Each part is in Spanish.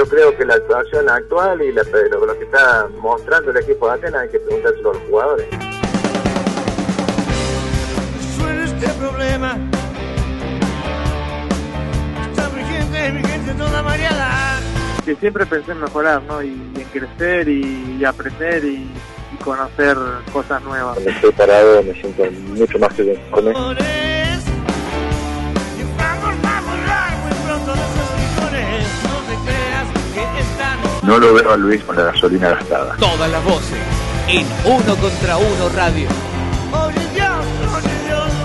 Yo creo que la situación actual y la, lo, lo, que está mostrando el equipo de Atenas hay que preguntárselo a los jugadores. este problema está vigente, vigente toda mareada. Que siempre pensé en mejorar, ¿no? Y, en crecer y, y aprender y, y, conocer cosas nuevas. Cuando estoy parado me siento mucho más que conforme. No lo veo a Luis con la gasolina gastada. Todas las voces en Uno contra Uno Radio.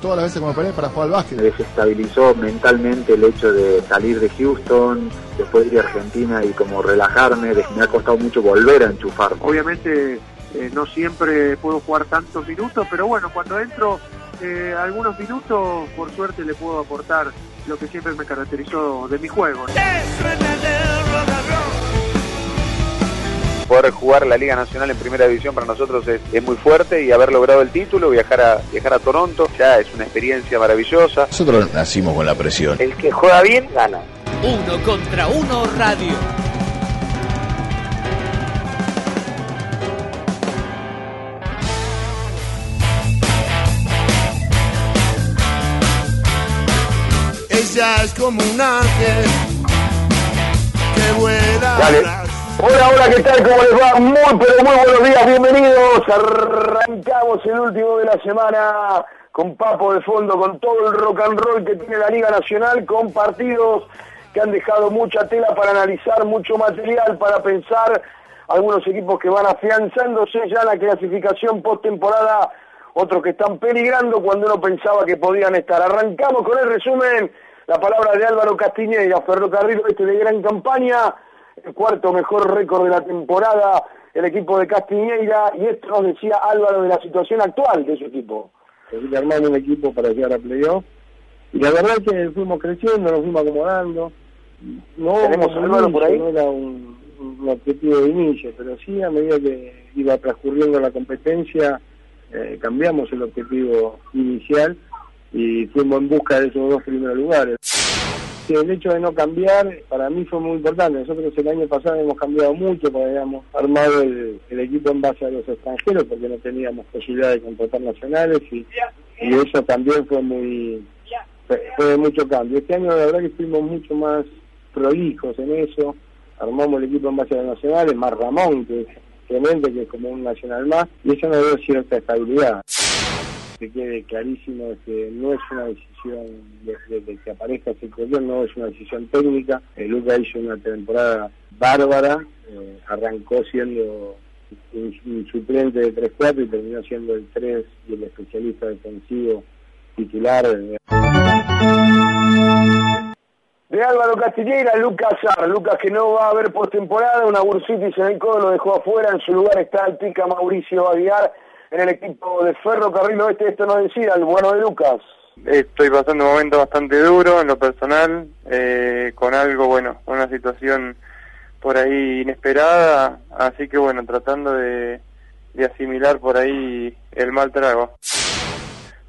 Todas las veces que me operé para jugar al básquet. Me desestabilizó mentalmente el hecho de salir de Houston, después ir a Argentina y como relajarme. Me ha costado mucho volver a enchufarme. Obviamente eh, no siempre puedo jugar tantos minutos, pero bueno, cuando entro eh, algunos minutos, por suerte le puedo aportar lo que siempre me caracterizó de mi juego. ¿no? Poder jugar la Liga Nacional en Primera División para nosotros es, es, muy fuerte y haber logrado el título, viajar a viajar a Toronto, ya es una experiencia maravillosa. Nosotros nacimos con la presión. El que juega bien gana. Uno contra uno radio. Ella es como un ángel que vuela. Dale. Hola, hola, ¿qué tal? ¿Cómo les va? Muy, pero muy buenos días, bienvenidos. Arrancamos el último de la semana con Papo de fondo, con todo el rock and roll que tiene la Liga Nacional, con partidos que han dejado mucha tela para analizar, mucho material para pensar, algunos equipos que van afianzándose ya en la clasificación postemporada, otros que están peligrando cuando uno pensaba que podían estar. Arrancamos con el resumen, la palabra de Álvaro Castiñeira, ferrocarril este de gran campaña, el cuarto mejor récord de la temporada, el equipo de Castiñeira, y esto nos decía Álvaro de la situación actual de su equipo. Seguir armando un equipo para llegar a playoff, y la verdad es que fuimos creciendo, nos fuimos acomodando. No, ¿Tenemos a Álvaro por ahí? No era un, un, objetivo de inicio, pero sí a medida que iba transcurriendo la competencia, eh, cambiamos el objetivo inicial y fuimos en busca de esos dos primeros lugares el hecho de no cambiar para mí fue muy importante. Nosotros el año pasado hemos cambiado mucho porque habíamos armado el, equipo en base a los extranjeros porque no teníamos posibilidad de contratar nacionales y, eso también fue muy fue, de mucho cambio. Este año la verdad que fuimos mucho más prolijos en eso, armamos el equipo en base a los nacionales, más Ramón que Clemente que es como un nacional más y eso nos dio cierta estabilidad que quede clarísimo que no es una decisión desde de que aparezca ese color, no es una decisión técnica. Eh, Luca hizo una temporada bárbara, eh, arrancó siendo un, suplente de 3-4 y terminó siendo el 3 y el especialista defensivo titular. De Álvaro Castilleira, Lucas Sar, Lucas que no va a haber postemporada, una bursitis en el codo lo dejó afuera, en su lugar está el pica Mauricio Aguiar en el equipo de Ferrocarril Oeste, esto nos decía el bueno de Lucas. Estoy pasando un momento bastante duro en lo personal, eh, con algo, bueno, una situación por ahí inesperada, así que bueno, tratando de, de asimilar por ahí el mal trago.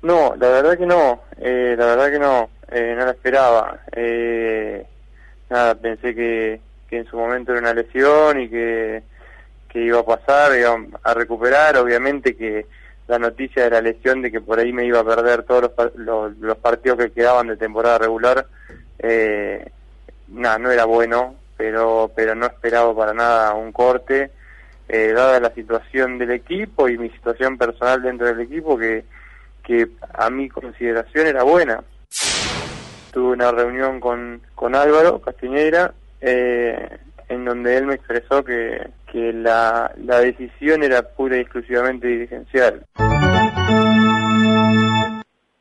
No, la verdad que no, eh, la verdad que no, eh, no la esperaba. Eh, nada, pensé que en su momento era una lesión y que que iba a pasar, iba a recuperar, obviamente que la noticia de la lesión de que por ahí me iba a perder todos los, los, los partidos que quedaban de temporada regular, eh, no era bueno, pero, pero no esperaba para nada un corte, eh, dada la situación del equipo y mi situación personal dentro del equipo, que, que a mi consideración era buena. Tuve una reunión con, con Álvaro Castiñeira, eh, en donde él me expresó que, que la, la decisión era pura y exclusivamente dirigencial.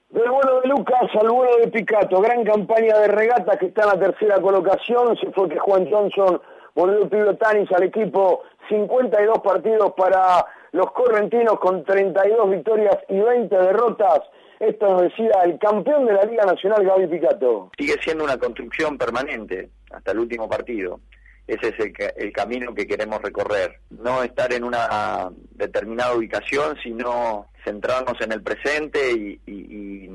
Del bueno de Lucas al bueno de Picato, gran campaña de regata que está en la tercera colocación, se fue que Juan Johnson volvió el pibe Tanis al equipo, 52 partidos para los correntinos con 32 victorias y 20 derrotas. Esto nos decía el campeón de la Liga Nacional, Gaby Picato. Sigue siendo una construcción permanente hasta el último partido ese es el, el, camino que queremos recorrer. No estar en una determinada ubicación, sino centrarnos en el presente y, y,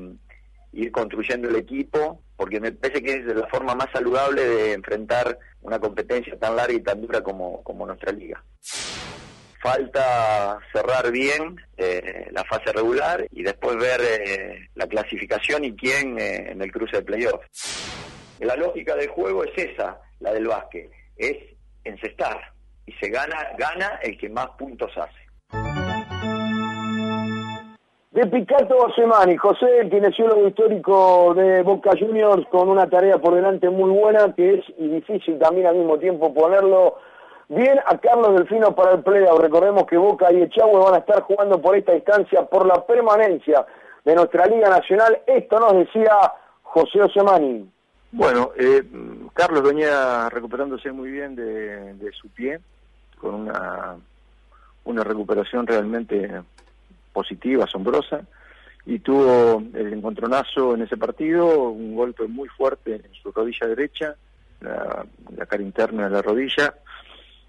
ir construyendo el equipo porque me parece que es la forma más saludable de enfrentar una competencia tan larga y tan dura como, como nuestra liga. Falta cerrar bien eh, la fase regular y después ver eh, la clasificación y quién eh, en el cruce de playoff. La lógica del juego es esa, la del básquet, es encestar y se gana, gana el que más puntos hace. De Picato Semani, José, el kinesiólogo histórico de Boca Juniors, con una tarea por delante muy buena, que es difícil también al mismo tiempo ponerlo bien a Carlos Delfino para el playoff. Recordemos que Boca y Echagüe van a estar jugando por esta instancia, por la permanencia de nuestra Liga Nacional. Esto nos decía José Osemani. Bueno, eh, Carlos venía recuperándose muy bien de, su pie, con una, una recuperación realmente positiva, asombrosa, y tuvo el encontronazo en ese partido, un golpe muy fuerte en su rodilla derecha, la, cara interna de la rodilla,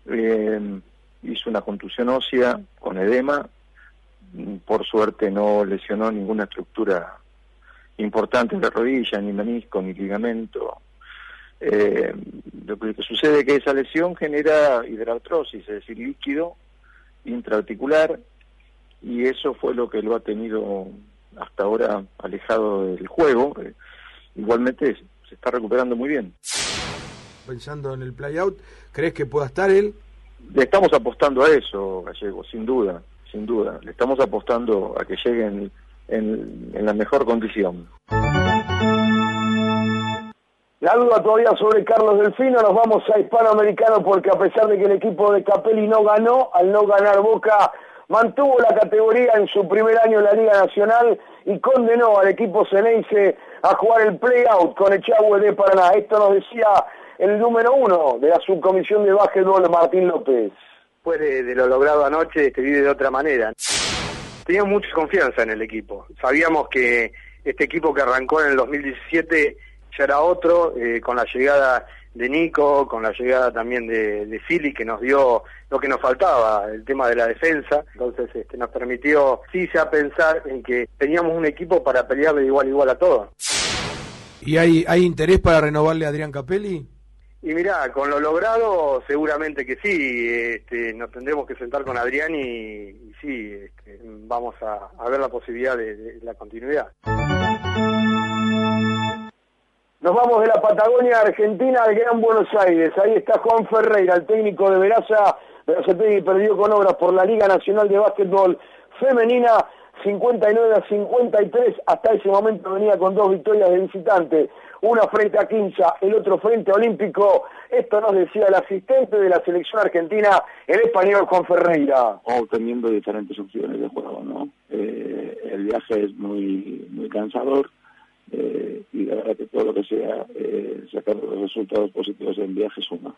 eh, hizo una contusión ósea con edema, por suerte no lesionó ninguna estructura importante en la rodilla, ni menisco, ni ligamento. Eh, lo que sucede es que esa lesión genera hidratrosis, es decir, líquido intraarticular, y eso fue lo que lo ha tenido hasta ahora alejado del juego. Eh, igualmente se está recuperando muy bien. Pensando en el playout, ¿crees que pueda estar él? Le estamos apostando a eso, Gallego, sin duda, sin duda. Le estamos apostando a que llegue en, la mejor condición. La duda todavía sobre Carlos Delfino, nos vamos a Hispanoamericano porque a pesar de que el equipo de Capelli no ganó, al no ganar Boca mantuvo la categoría en su primer año en la Liga Nacional y condenó al equipo Ceneice a jugar el play-out con Echagüe de Paraná. Esto nos decía el número uno de la subcomisión de básquetbol, Martín López. Después de, lo logrado anoche, se vive de otra manera. Teníamos mucha confianza en el equipo. Sabíamos que este equipo que arrancó en el 2017 ya era otro, eh, con la llegada de Nico, con la llegada también de, de que nos dio lo que nos faltaba, el tema de la defensa. Entonces este, nos permitió, sí, ya pensar en que teníamos un equipo para pelear de igual a igual a todos. ¿Y hay, hay interés para renovarle a Adrián Capelli? Y mirá, con lo logrado seguramente que sí, este, nos tendremos que sentar con Adrián y, sí, este, vamos a, ver la posibilidad de la continuidad. Nos vamos de la Patagonia Argentina al Gran Buenos Aires. Ahí está Juan Ferreira, el técnico de Veraza. Verazategui perdió con obras por la Liga Nacional de Básquetbol Femenina 59 a 53. Hasta ese momento venía con dos victorias de visitante. Una frente a Quinza, el otro frente a Olímpico. Esto nos decía el asistente de la selección argentina, el español Juan Ferreira. O teniendo diferentes opciones de juego, ¿no? Eh, el viaje es muy, muy cansador eh, y la verdad que todo lo que sea eh, sacar resultados positivos en viaje suma.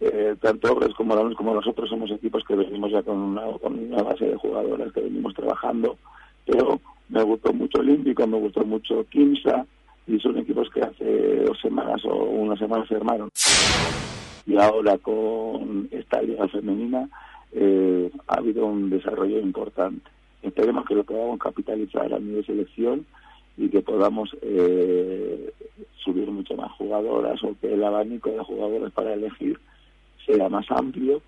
Eh, tanto Obras como como nosotros somos equipos que ya con una, con una base de jugadoras que venimos trabajando, pero me gustó mucho Olímpico, me gustó mucho Kimsa, y son equipos que hace dos semanas o una semana se armaron. Y ahora con esta liga femenina eh, ha habido un desarrollo importante. Esperemos que lo podamos capitalizar a nivel selección y que podamos eh, subir mucho más jugadoras o que el abanico de jugadores para elegir sea más amplio.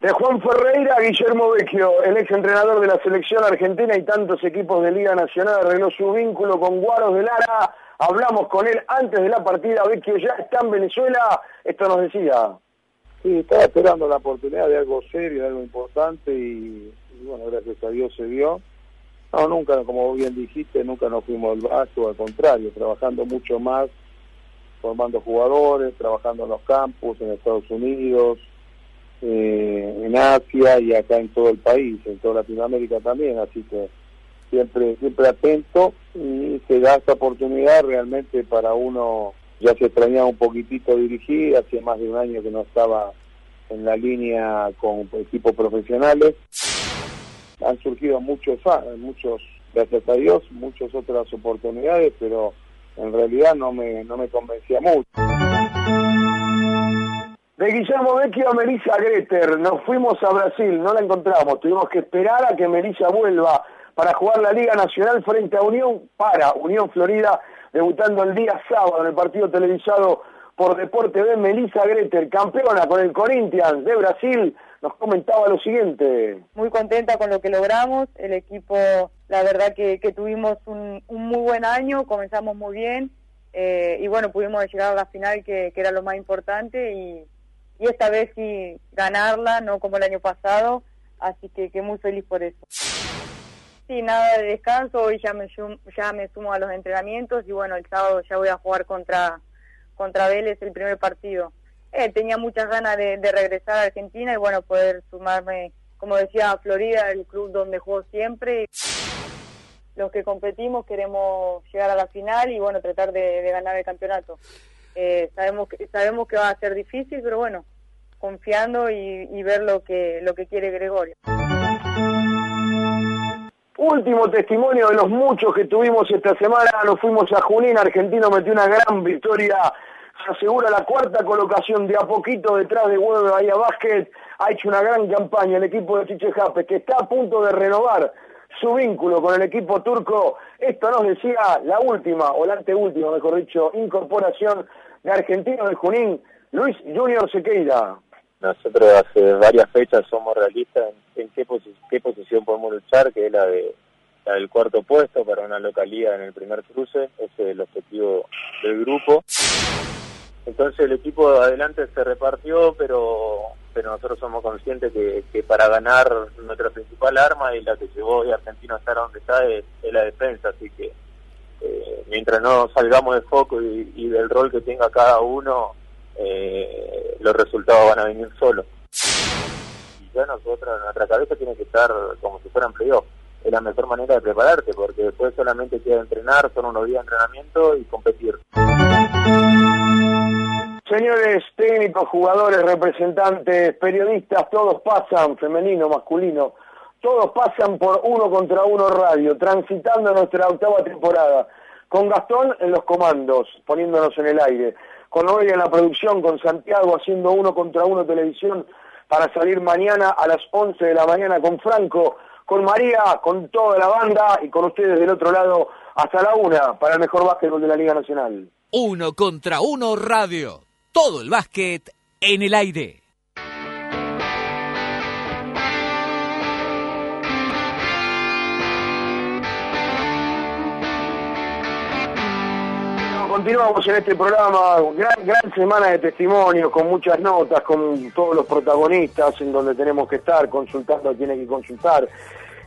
De Juan Ferreira, Guillermo Vecchio, el ex entrenador de la selección argentina y tantos equipos de Liga Nacional, arregló su vínculo con Guaros de Lara. Hablamos con él antes de la partida. Vecchio ya está en Venezuela. Esto nos decía. Sí, estaba esperando la oportunidad de algo serio, de algo importante y, y bueno, gracias a Dios se dio no, nunca, como bien dijiste, nunca nos fuimos al vaso, al contrario, trabajando mucho más, formando jugadores, trabajando en los campus, en Estados Unidos, eh, en Asia y acá en todo el país, en toda Latinoamérica también, así que siempre siempre atento y se da esta oportunidad realmente para uno, ya se extrañaba un poquitito dirigir, hacía más de un año que no estaba en la línea con equipos profesionales. Han surgido muchos, muchos, gracias a Dios, muchas otras oportunidades, pero en realidad no me, no me convencía mucho. De Guillermo Vecchio a Melissa Greter, nos fuimos a Brasil, no la encontramos, tuvimos que esperar a que Melissa vuelva para jugar la Liga Nacional frente a Unión, para Unión Florida, debutando el día sábado en el partido televisado por Deporte B, Melissa Greter, campeona con el Corinthians de Brasil, nos comentaba lo siguiente. Muy contenta con lo que logramos, el equipo, la verdad que, tuvimos un, un, muy buen año, comenzamos muy bien eh, y bueno, pudimos llegar a la final que, que era lo más importante y, y, esta vez sí ganarla, no como el año pasado, así que, que muy feliz por eso. Sí, nada de descanso, hoy ya me, ya me sumo a los entrenamientos y bueno, el sábado ya voy a jugar contra, contra Vélez el primer partido. Eh, tenía muchas ganas de, regresar a Argentina y bueno, poder sumarme, como decía, a Florida, el club donde juego siempre. Los que competimos queremos llegar a la final y bueno, tratar de, de ganar el campeonato. Eh, sabemos, que, sabemos que va a ser difícil, pero bueno, confiando y, y ver lo que, lo que quiere Gregorio. Último testimonio de los muchos que tuvimos esta semana, nos fuimos a Junín, Argentino metió una gran victoria, se asegura la cuarta colocación de a poquito detrás de Huevo Bahía Basket, ha hecho una gran campaña el equipo de Chiche Jape, que está a punto de renovar su vínculo con el equipo turco. Esto nos decía la última, o la anteúltima, mejor dicho, incorporación de Argentino de Junín, Luis Junior Sequeira. Nosotros hace varias fechas somos realistas en, qué posición podemos luchar, que es la, de, la del cuarto puesto para una localidad en el primer cruce, ese es el objetivo del grupo. Entonces el equipo de adelante se repartió, pero pero nosotros somos conscientes que, para ganar nuestra principal arma y la que llevó hoy Argentina a estar donde está es, la defensa, así que eh, mientras no salgamos de foco y, del rol que tenga cada uno, eh, los resultados van a venir solos. Y ya nosotros, nuestra cabeza tiene que estar como si fueran playoff. Es la mejor manera de prepararte, porque después solamente queda entrenar, son unos días de entrenamiento y competir. Señores técnicos, jugadores, representantes, periodistas, todos pasan, femenino, masculino, todos pasan por uno contra uno radio, transitando nuestra octava temporada, con Gastón en los comandos, poniéndonos en el aire, con Noelia en la producción, con Santiago haciendo uno contra uno televisión para salir mañana a las 11 de la mañana con Franco, con María, con toda la banda y con ustedes del otro lado hasta la una para el mejor básquetbol de la Liga Nacional. Uno contra uno radio. Todo el básquet en el aire. continuamos en este programa, gran, gran semana de testimonios, con muchas notas, con todos los protagonistas, en donde tenemos que estar, consultando a quien hay que consultar.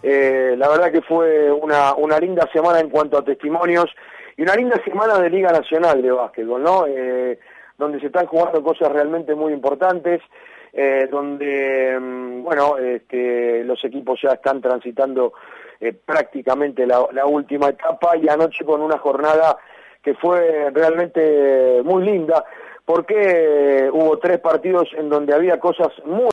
Eh, la verdad que fue una, una linda semana en cuanto a testimonios y una linda semana de Liga Nacional de Básquetbol, ¿no? Eh, donde se están jugando cosas realmente muy importantes, eh, donde, bueno, este, los equipos ya están transitando eh, prácticamente la, la última etapa y anoche con una jornada que fue realmente muy linda, porque hubo tres partidos en donde había cosas muy